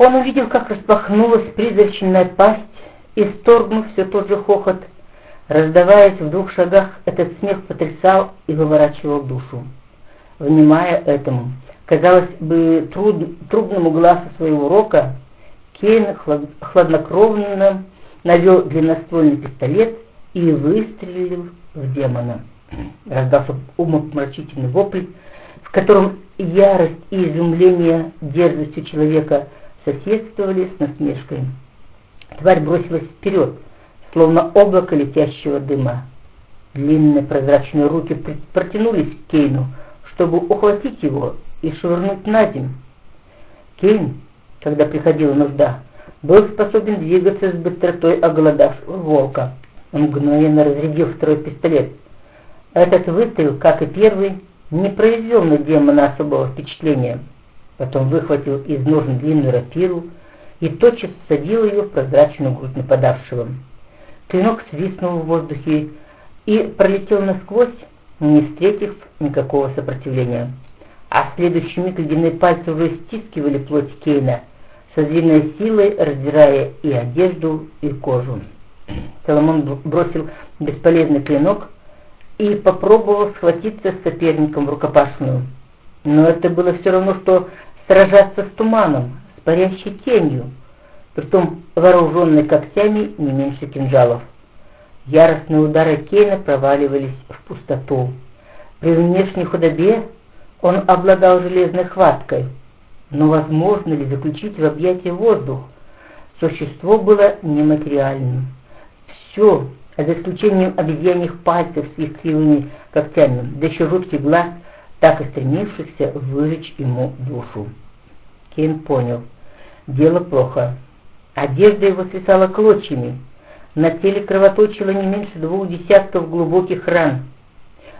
Он увидел, как распахнулась призрачная пасть, и, сторгнув все тот же хохот, раздаваясь в двух шагах, этот смех потрясал и выворачивал душу. Внимая этому, казалось бы, труд, трудному глазу своего рока, Кейн хлад, хладнокровно навел длинноствольный пистолет и выстрелил в демона. Раздался умопомрачительный вопль, в котором ярость и изумление дерзостью человека соседствовали с насмешкой. Тварь бросилась вперед, словно облако летящего дыма. Длинные прозрачные руки протянулись к Кейну, чтобы ухватить его и швырнуть на землю. Кейн, когда приходила нужда, был способен двигаться с быстротой оголодавшего волка. Он мгновенно разрядил второй пистолет. Этот выстрел, как и первый, не произвел на демона особого впечатления. Потом выхватил из ножен длинную рапиру и тотчас всадил ее в прозрачную грудь нападавшего. Клинок свистнул в воздухе и пролетел насквозь, не встретив никакого сопротивления. А в следующий миг ледяные пальцы уже стискивали плоть Кейна, со звериной силой раздирая и одежду, и кожу. Соломон бросил бесполезный клинок, и попробовал схватиться с соперником в рукопашную. Но это было все равно, что сражаться с туманом, с парящей тенью, притом вооруженной когтями не меньше кинжалов. Яростные удары Кейна проваливались в пустоту. При внешней худобе он обладал железной хваткой, но возможно ли заключить в объятия воздух? Существо было нематериальным. Все, за исключением обезьяньих пальцев с кривыми когтями, да еще жуткий глаз, так и стремившихся выжечь ему душу. Кейн понял, дело плохо. Одежда его свисала клочьями, на теле кровоточило не меньше двух десятков глубоких ран.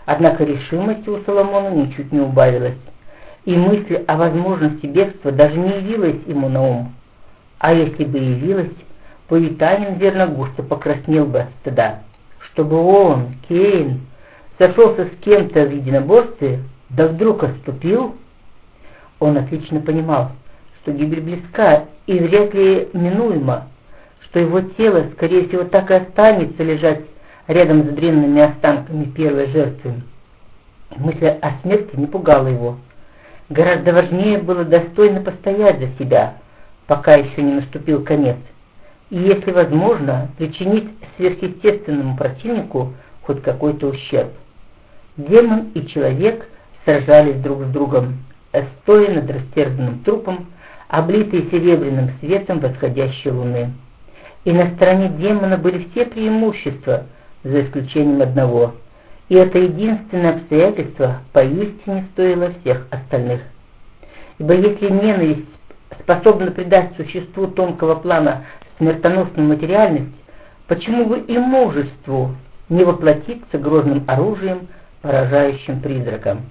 Однако решимости у Соломона ничуть не убавилась, и мысль о возможности бегства даже не явилась ему на ум. А если бы явилась, Павитанин верно густо покраснел бы от стыда. Чтобы он, Кейн, сошелся с кем-то в единоборстве, да вдруг отступил? Он отлично понимал, что гибель близка и вряд ли минуема, что его тело, скорее всего, так и останется лежать рядом с бренными останками первой жертвы. Мысль о смерти не пугала его. Гораздо важнее было достойно постоять за себя, пока еще не наступил конец и, если возможно, причинить сверхъестественному противнику хоть какой-то ущерб. Демон и человек сражались друг с другом, стоя над растерзанным трупом, облитые серебряным светом восходящей луны. И на стороне демона были все преимущества, за исключением одного. И это единственное обстоятельство поистине стоило всех остальных. Ибо если ненависть способна придать существу тонкого плана смертоносную материальность, почему бы и мужеству не воплотиться грозным оружием, поражающим призраком?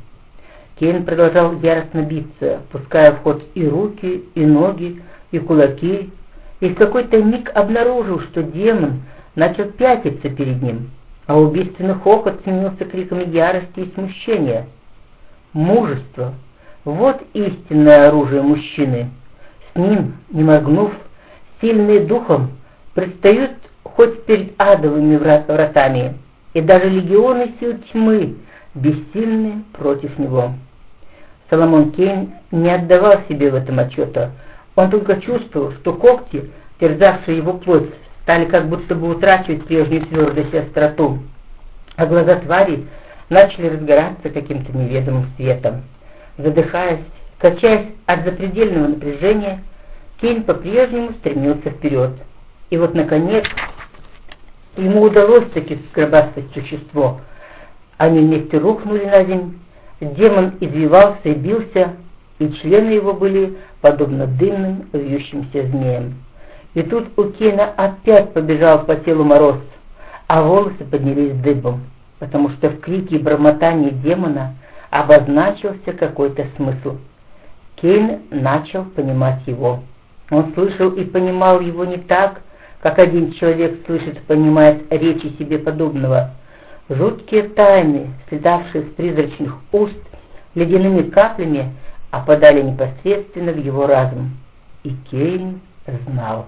Кейн продолжал яростно биться, пуская в ход и руки, и ноги, и кулаки, и в какой-то миг обнаружил, что демон начал пятиться перед ним, а убийственный хохот сменился криками ярости и смущения. Мужество — вот истинное оружие мужчины. С ним, не моргнув, сильные духом предстают хоть перед адовыми вратами, и даже легионы сил тьмы бессильны против него. Соломон Кейн не отдавал себе в этом отчета. Он только чувствовал, что когти, терзавшие его плоть, стали как будто бы утрачивать прежнюю твердость и остроту, а глаза твари начали разгораться каким-то неведомым светом. Задыхаясь, качаясь от запредельного напряжения, Кейн по-прежнему стремился вперед. И вот, наконец, ему удалось таки сгробастать существо. Они вместе рухнули на землю, демон извивался и бился, и члены его были подобно дымным вьющимся змеям. И тут у Кейна опять побежал по телу мороз, а волосы поднялись дыбом, потому что в крике и бормотании демона обозначился какой-то смысл. Кейн начал понимать его. Он слышал и понимал его не так, как один человек слышит и понимает речи себе подобного. Жуткие тайны, слетавшие с призрачных уст, ледяными каплями опадали непосредственно в его разум. и Кейн знал.